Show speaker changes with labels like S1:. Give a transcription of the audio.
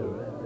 S1: Spirit.